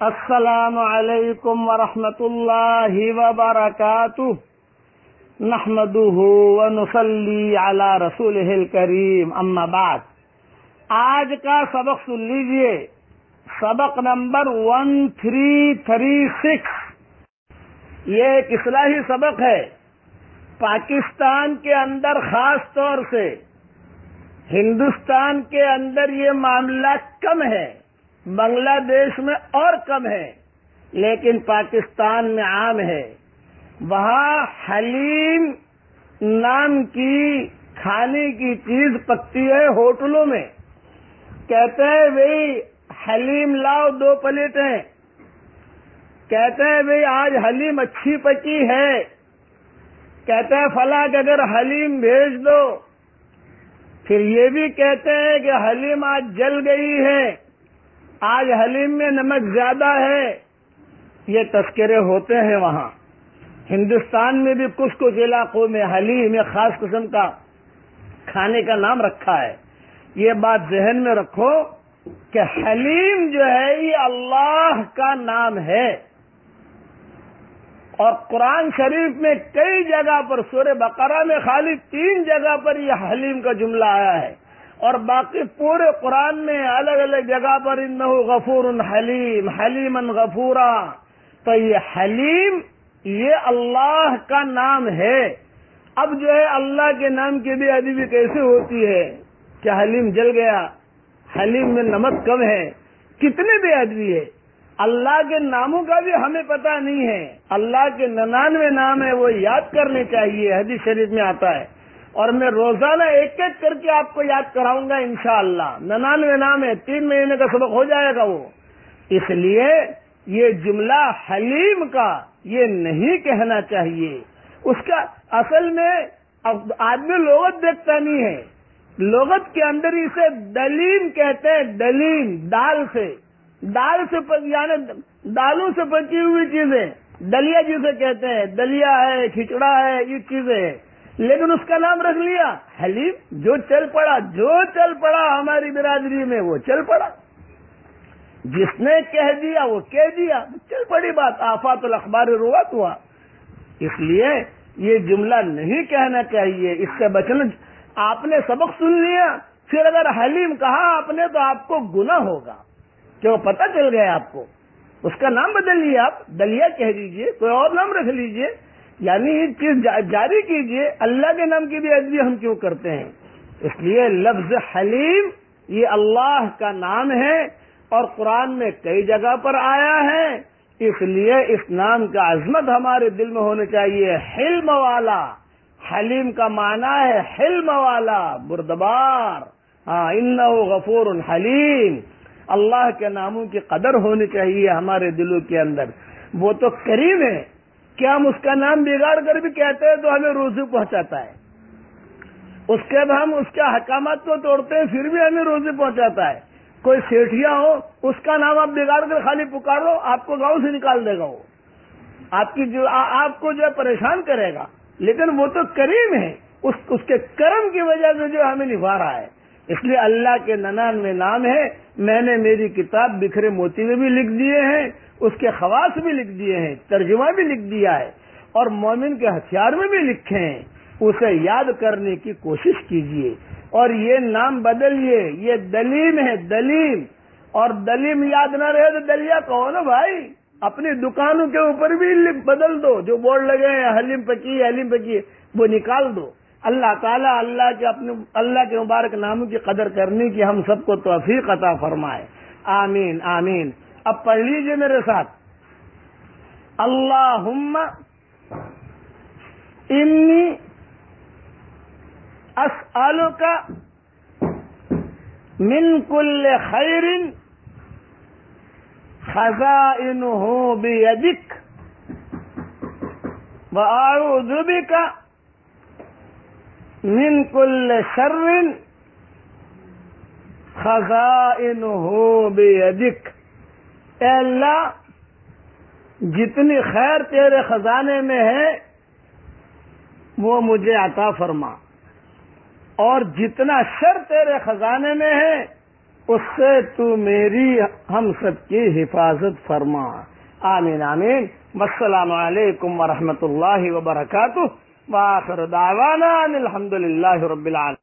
السلام علیکم ورحمۃ اللہ وبرکاتہ۔ نحمده ونصلي على رسوله الكريم اما بعد۔ آج کا سبق سن لیجیے۔ سبق number one three three six یہ ایک اصلاحی سبق ہے۔ پاکستان کے اندر خاص طور سے، ہندوستان کے اندر یہ معاملہ کم ہے۔ بنگلہ دیش میں اور کم ہے، لیکن پاکستان میں عام ہے۔ وہاں حلیم نام کی کھانے کی چیز پکتی ہے ہوٹلوں میں۔ کہتے ہیں بھائی حلیم لاؤ دو پلیٹیں۔ کہتے ہیں بھائی آج حلیم اچھی پکی ہے۔ کہتے ہیں فلاں کہ اگر حلیم بھیج دو۔ پھر یہ بھی کہتے ہیں کہ حلیم آج جل گئی ہے۔ آج حلیم میں نمک زیادہ ہے، یہ تذکرے ہوتے ہیں وہاں۔ ہندوستان میں بھی کچھ کچھ علاقوں میں حلیم میں خاص قسم کا کھانے کا نام رکھا ہے۔ یہ بات ذہن میں رکھو کہ حلیم جو ہے، یہ اللہ کا نام ہے۔ اور قرآن شریف میں کئی جگہ پر سورہ بقرہ میں خالی تین جگہ پر یہ حلیم کا جملہ آیا ہے۔ اور باقی پورے قرآن میں الگ الگ جگہ پر ان غفور حلیم حلیم غفورا۔ تو یہ حلیم، یہ اللہ کا نام ہے۔ اب جو ہے اللہ کے نام کی بھی ادبی کیسے ہوتی ہے؟ کہ حلیم جل گیا؟ حلیم میں نمک کم ہے۔ کتنے بے ادبی ہے۔ اللہ کے ناموں کا بھی ہمیں پتہ نہیں ہے۔ اللہ کے ننانوے نام ہے وہ یاد کرنے چاہیے، حدیث شریف میں آتا ہے۔ اور میں روزانہ ایک ایک کر کے آپ کو یاد کراؤں گا انشاءاللہ۔ شاء ننانوے نام ہے تین مہینے کا سبق ہو جائے گا وہ۔ اس لیے یہ جملہ حلیم کا یہ نہیں کہنا چاہیے۔ اس کا اصل میں آدمی لغت دیکھتا نہیں ہے۔ لغت کے اندر اسے دلیم کہتے ہیں، دلیم، دال سے۔ دال سے یعنی دالوں سے پکی ہوئی چیزیں۔ دلیا جسے کہتے ہیں، دلیا ہے، کھچڑا ہے، یہ چیزیں لیکن اس کا نام رکھ لیا۔ حلیم، جو چل پڑا، جو چل پڑا ہماری برادری میں، وہ چل پڑا۔ جس نے کہہ دیا، وہ کہہ دیا۔ چل پڑی بات، آفات الاخبار روات ہوا۔ اس لیے یہ جملہ نہیں کہنا چاہیے۔ اس سے بچنا آپ نے سبق سن لیا۔ پھر اگر حلیم کہا آپ نے تو آپ کو گنا ہوگا۔ کہ وہ پتہ چل گیا آپ کو۔ اس کا نام بدل لیا آپ۔ دلیا کہہ دیجیے، کوئی اور نام رکھ لیجیے۔ یعنی یہ چیز جاری کیجیے، اللہ کے نام کی بھی ادبی ہم کیوں کرتے ہیں؟ اس لیے لفظ حلیم یہ اللہ کا نام ہے اور قرآن میں کئی جگہ پر آیا ہے۔ اس لیے اس نام کا عظمت ہمارے دل میں ہونے چاہیے۔ حلم والا۔ حلیم کا معنی ہے حلم والا، بردبار۔ ہاں ان غفور حلیم۔ اللہ کے ناموں کی قدر ہونی چاہیے ہمارے دلوں کے اندر۔ وہ تو کریم ہے۔ کیا ہم اس کا نام بگاڑ کر بھی کہتے ہیں تو ہمیں روزی پہنچاتا ہے۔ اس کے بعد ہم اس کے حکامات کو توڑتے ہیں، پھر بھی ہمیں روزی پہنچاتا ہے۔ کوئی سیٹھیا ہو، اس کا نام آپ بگاڑ کر خالی پکارو، آپ کو گاؤں سے نکال دے گا وہ۔ آپ کی جو آپ کو جو ہے پریشان کرے گا۔ لیکن وہ تو کریم ہے۔ اس کے کرم کی وجہ سے جو ہمیں نبھا رہا ہے۔ اس لیے اللہ کے ننان میں نام ہے میں نے میری کتاب بکھرے موتی میں بھی لکھ دیے ہیں، اس کے خواص بھی لکھ دیے ہیں، ترجمہ بھی لکھ دیا ہے اور مومن کے ہتھیار میں بھی لکھے ہیں۔ اسے یاد کرنے کی کوشش کیجیے اور یہ نام بدلیے، یہ دلیم ہے، دلیم۔ اور دلیم یاد نہ رہے تو دلیا کہو نا بھائی؟ اپنی دکانوں کے اوپر بھی بدل دو، جو بورڈ لگے ہیں، حلیم پکی حلیم پکی وہ نکال دو۔ اللہ تعالیٰ اللہ کے اپنے اللہ کے مبارک ناموں کی قدر کرنے کی ہم سب کو توفیق عطا فرمائے۔ آمین آمین۔ اب پڑھ لیجیے میرے ساتھ۔ اللہ انی اسال کا من کل خیر خزائن ہوں بے ادک و کا من کل شر خزائن ہوں بے ادک اے اللہ، جتنی خیر تیرے خزانے میں ہے، وہ مجھے عطا فرما۔ اور جتنا شر تیرے خزانے میں ہے، اس سے تو میری ہم سب کی حفاظت فرما۔ آمین آمین۔ السلام علیکم ورحمۃ اللہ وبرکاتہ۔ واخر دعوانا الحمد للہ رب العالمین